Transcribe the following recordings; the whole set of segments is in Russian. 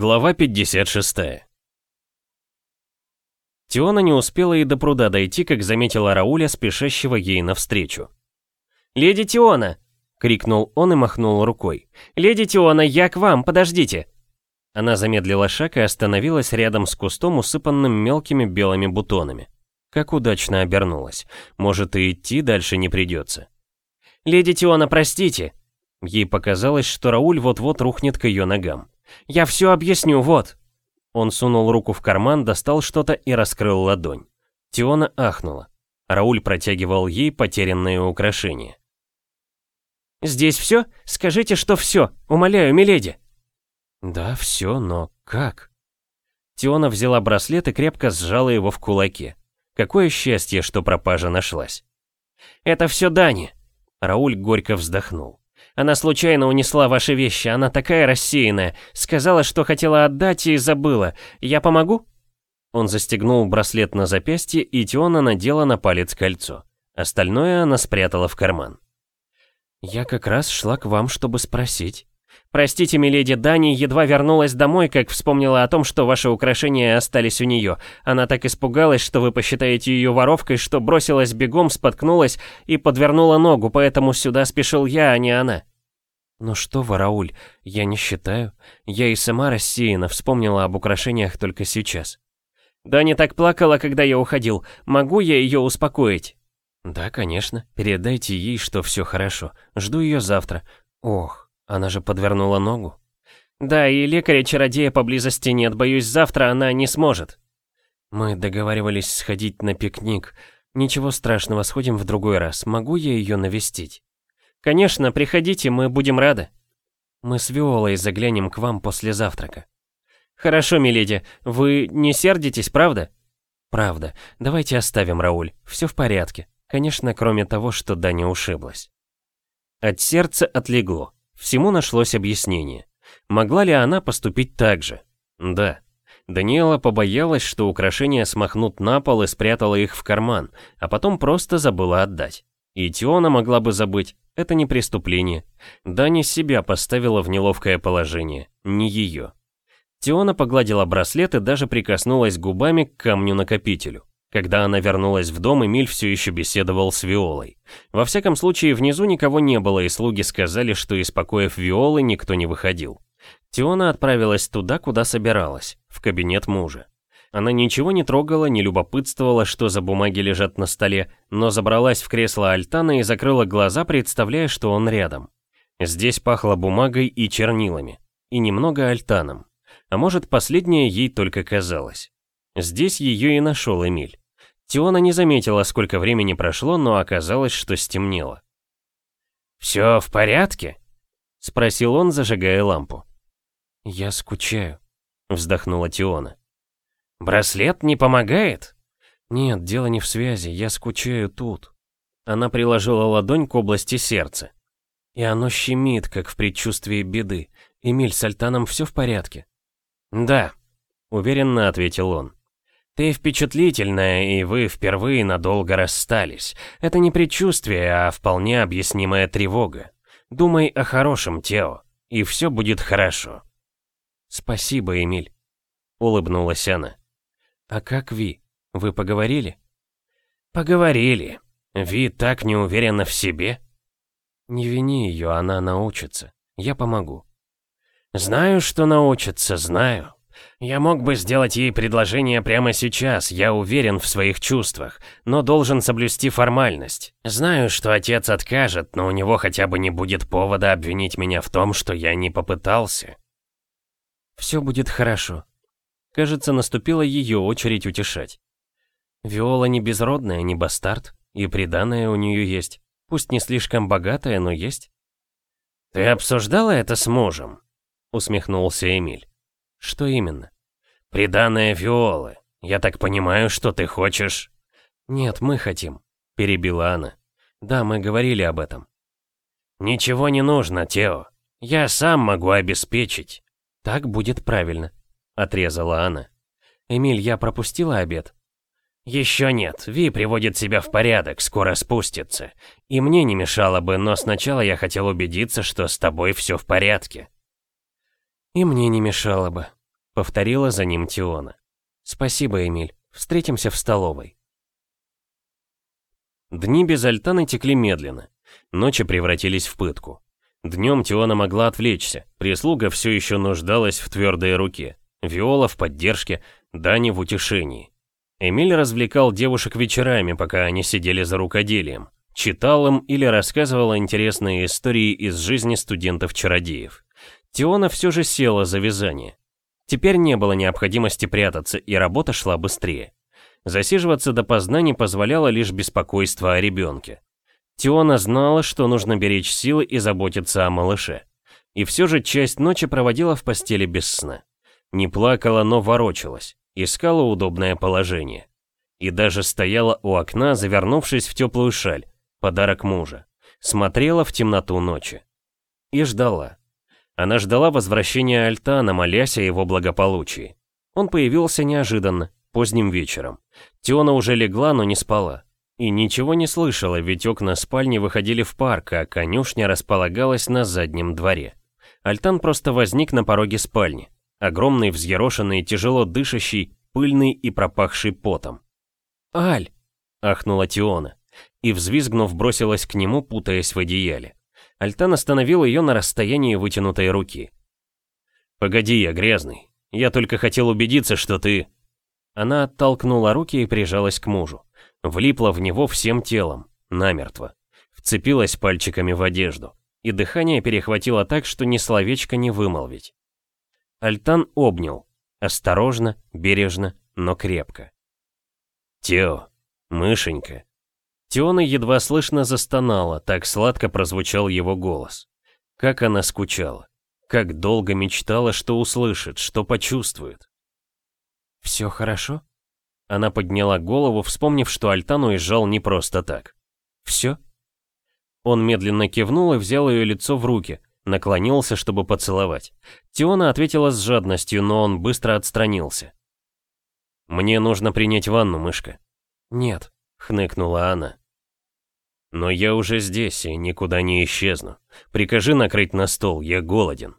Глава 56 Тиона не успела и до пруда дойти, как заметила Рауля, спешащего ей навстречу. «Леди Тиона!» — крикнул он и махнул рукой. «Леди Тиона, я к вам, подождите!» Она замедлила шаг и остановилась рядом с кустом, усыпанным мелкими белыми бутонами. Как удачно обернулась. Может, и идти дальше не придется. «Леди Тиона, простите!» Ей показалось, что Рауль вот-вот рухнет к ее ногам. «Я все объясню, вот!» Он сунул руку в карман, достал что-то и раскрыл ладонь. Тиона ахнула. Рауль протягивал ей потерянные украшения. «Здесь все? Скажите, что все. Умоляю, миледи!» «Да, все, но как?» Тиона взяла браслет и крепко сжала его в кулаке. Какое счастье, что пропажа нашлась. «Это все Дани!» Рауль горько вздохнул. Она случайно унесла ваши вещи, она такая рассеянная. Сказала, что хотела отдать и забыла. Я помогу?» Он застегнул браслет на запястье, и Тиона надела на палец кольцо. Остальное она спрятала в карман. «Я как раз шла к вам, чтобы спросить». «Простите, миледи, Дани едва вернулась домой, как вспомнила о том, что ваши украшения остались у нее. Она так испугалась, что вы посчитаете ее воровкой, что бросилась бегом, споткнулась и подвернула ногу, поэтому сюда спешил я, а не она». «Ну что вы, Рауль, я не считаю. Я и сама рассеяна, вспомнила об украшениях только сейчас». «Дани так плакала, когда я уходил. Могу я ее успокоить?» «Да, конечно. Передайте ей, что все хорошо. Жду ее завтра. Ох, она же подвернула ногу. Да, и лекаря-чародея поблизости нет, боюсь, завтра она не сможет. Мы договаривались сходить на пикник. Ничего страшного, сходим в другой раз. Могу я ее навестить? Конечно, приходите, мы будем рады. Мы с Виолой заглянем к вам после завтрака. Хорошо, миледи, вы не сердитесь, правда? Правда. Давайте оставим Рауль. Все в порядке. Конечно, кроме того, что Даня ушиблась. От сердца отлегло. Всему нашлось объяснение. Могла ли она поступить так же? Да. Даниэла побоялась, что украшения смахнут на пол и спрятала их в карман, а потом просто забыла отдать. И Тиона могла бы забыть, это не преступление. Дани себя поставила в неловкое положение, не ее. Тиона погладила браслет и даже прикоснулась губами к камню-накопителю. Когда она вернулась в дом, Эмиль все еще беседовал с Виолой. Во всяком случае, внизу никого не было, и слуги сказали, что из покоев Виолы никто не выходил. Тиона отправилась туда, куда собиралась, в кабинет мужа. Она ничего не трогала, не любопытствовала, что за бумаги лежат на столе, но забралась в кресло Альтана и закрыла глаза, представляя, что он рядом. Здесь пахло бумагой и чернилами, и немного Альтаном. А может, последнее ей только казалось. Здесь ее и нашел Эмиль. Тиона не заметила, сколько времени прошло, но оказалось, что стемнело. «Все в порядке?» — спросил он, зажигая лампу. «Я скучаю», — вздохнула Тиона. «Браслет не помогает?» «Нет, дело не в связи, я скучаю тут». Она приложила ладонь к области сердца. И оно щемит, как в предчувствии беды. Эмиль, с Альтаном все в порядке? «Да», — уверенно ответил он. Ты впечатлительная, и вы впервые надолго расстались. Это не предчувствие, а вполне объяснимая тревога. Думай о хорошем, Тео, и все будет хорошо. Спасибо, Эмиль. Улыбнулась она. А как Ви? Вы поговорили? Поговорили. Ви так не уверена в себе. Не вини ее, она научится. Я помогу. Знаю, что научится, знаю. Я мог бы сделать ей предложение прямо сейчас, я уверен в своих чувствах, но должен соблюсти формальность. Знаю, что отец откажет, но у него хотя бы не будет повода обвинить меня в том, что я не попытался. Все будет хорошо. Кажется, наступила ее очередь утешать. Виола не безродная, не бастард, и приданное у нее есть. Пусть не слишком богатая, но есть. «Ты обсуждала это с мужем?» — усмехнулся Эмиль. Что именно? Приданное Виолы. Я так понимаю, что ты хочешь... Нет, мы хотим, перебила она. Да, мы говорили об этом. Ничего не нужно, Тео. Я сам могу обеспечить. Так будет правильно, отрезала она. Эмиль, я пропустила обед? Еще нет, Ви приводит себя в порядок, скоро спустится. И мне не мешало бы, но сначала я хотел убедиться, что с тобой все в порядке. И мне не мешало бы. повторила за ним Тиона. Спасибо, Эмиль. Встретимся в столовой. Дни без Альтаны текли медленно. Ночи превратились в пытку. Днем Тиона могла отвлечься, прислуга все еще нуждалась в твердой руке, Виола в поддержке, Дани в утешении. Эмиль развлекал девушек вечерами, пока они сидели за рукоделием, читал им или рассказывал интересные истории из жизни студентов-чародеев. Тиона все же села за вязание. Теперь не было необходимости прятаться, и работа шла быстрее. Засиживаться допоздна не позволяло лишь беспокойство о ребенке. Тиона знала, что нужно беречь силы и заботиться о малыше. И все же часть ночи проводила в постели без сна. Не плакала, но ворочалась, искала удобное положение. И даже стояла у окна, завернувшись в теплую шаль, подарок мужа. Смотрела в темноту ночи. И ждала. Она ждала возвращения Альтана, молясь о его благополучии. Он появился неожиданно, поздним вечером. Тиона уже легла, но не спала. И ничего не слышала, ведь окна спальни выходили в парк, а конюшня располагалась на заднем дворе. Альтан просто возник на пороге спальни. Огромный, взъерошенный, тяжело дышащий, пыльный и пропахший потом. «Аль!» — ахнула Тиона. И, взвизгнув, бросилась к нему, путаясь в одеяле. Альтан остановил ее на расстоянии вытянутой руки. «Погоди, я грязный. Я только хотел убедиться, что ты...» Она оттолкнула руки и прижалась к мужу. Влипла в него всем телом, намертво. Вцепилась пальчиками в одежду. И дыхание перехватило так, что ни словечко не вымолвить. Альтан обнял. Осторожно, бережно, но крепко. «Тео, мышенька, Тиона едва слышно застонала, так сладко прозвучал его голос. Как она скучала. Как долго мечтала, что услышит, что почувствует. «Все хорошо?» Она подняла голову, вспомнив, что Альтан уезжал не просто так. «Все?» Он медленно кивнул и взял ее лицо в руки, наклонился, чтобы поцеловать. Тиона ответила с жадностью, но он быстро отстранился. «Мне нужно принять ванну, мышка». «Нет», — хныкнула она. «Но я уже здесь и никуда не исчезну. Прикажи накрыть на стол, я голоден».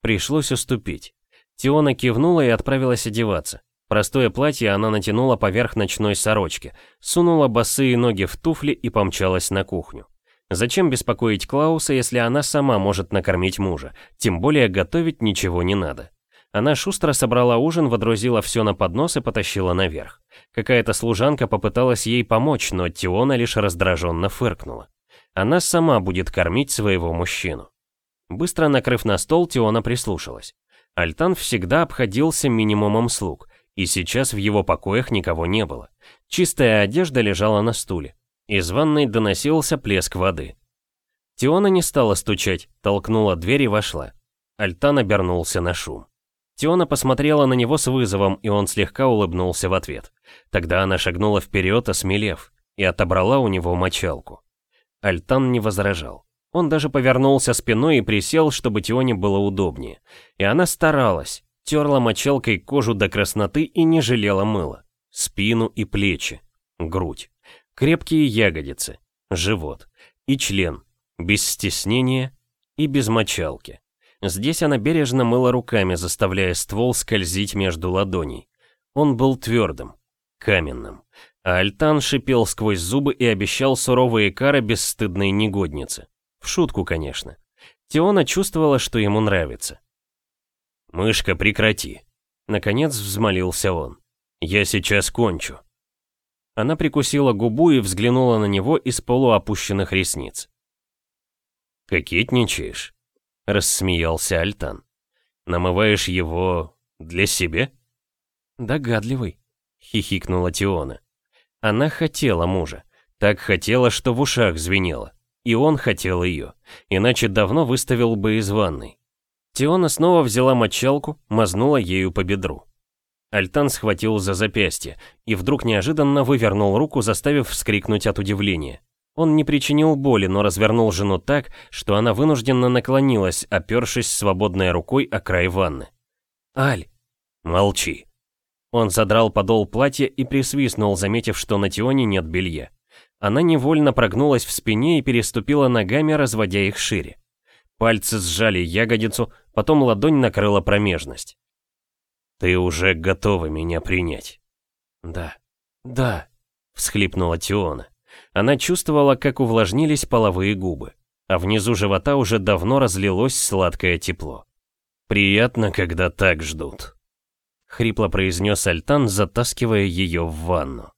Пришлось уступить. Тиона кивнула и отправилась одеваться. Простое платье она натянула поверх ночной сорочки, сунула босые ноги в туфли и помчалась на кухню. Зачем беспокоить Клауса, если она сама может накормить мужа? Тем более готовить ничего не надо. Она шустро собрала ужин, водрузила все на поднос и потащила наверх. Какая-то служанка попыталась ей помочь, но Тиона лишь раздраженно фыркнула. Она сама будет кормить своего мужчину. Быстро накрыв на стол, Тиона прислушалась. Альтан всегда обходился минимумом слуг, и сейчас в его покоях никого не было. Чистая одежда лежала на стуле. Из ванной доносился плеск воды. Тиона не стала стучать, толкнула дверь и вошла. Альтан обернулся на шум. Тиона посмотрела на него с вызовом, и он слегка улыбнулся в ответ. Тогда она шагнула вперед, осмелев, и отобрала у него мочалку. Альтан не возражал. Он даже повернулся спиной и присел, чтобы Тионе было удобнее. И она старалась, терла мочалкой кожу до красноты и не жалела мыла. Спину и плечи, грудь, крепкие ягодицы, живот и член, без стеснения и без мочалки. Здесь она бережно мыла руками, заставляя ствол скользить между ладоней. Он был твердым, каменным. А Альтан шипел сквозь зубы и обещал суровые кары бесстыдной негодницы. В шутку, конечно. Теона чувствовала, что ему нравится. «Мышка, прекрати!» Наконец взмолился он. «Я сейчас кончу». Она прикусила губу и взглянула на него из полуопущенных ресниц. «Кокетничаешь?» — рассмеялся Альтан. «Намываешь его для себя?» «Догадливый», — хихикнула Тиона. Она хотела мужа. Так хотела, что в ушах звенело. И он хотел ее. Иначе давно выставил бы из ванной. Тиона снова взяла мочалку, мазнула ею по бедру. Альтан схватил за запястье и вдруг неожиданно вывернул руку, заставив вскрикнуть от удивления. Он не причинил боли, но развернул жену так, что она вынужденно наклонилась, опершись свободной рукой о край ванны. «Аль!» «Молчи!» Он задрал подол платья и присвистнул, заметив, что на Тионе нет белья. Она невольно прогнулась в спине и переступила ногами, разводя их шире. Пальцы сжали ягодицу, потом ладонь накрыла промежность. Ты уже готова меня принять?» «Да, да», — всхлипнула Тиона. Она чувствовала, как увлажнились половые губы, а внизу живота уже давно разлилось сладкое тепло. «Приятно, когда так ждут», — хрипло произнес Альтан, затаскивая ее в ванну.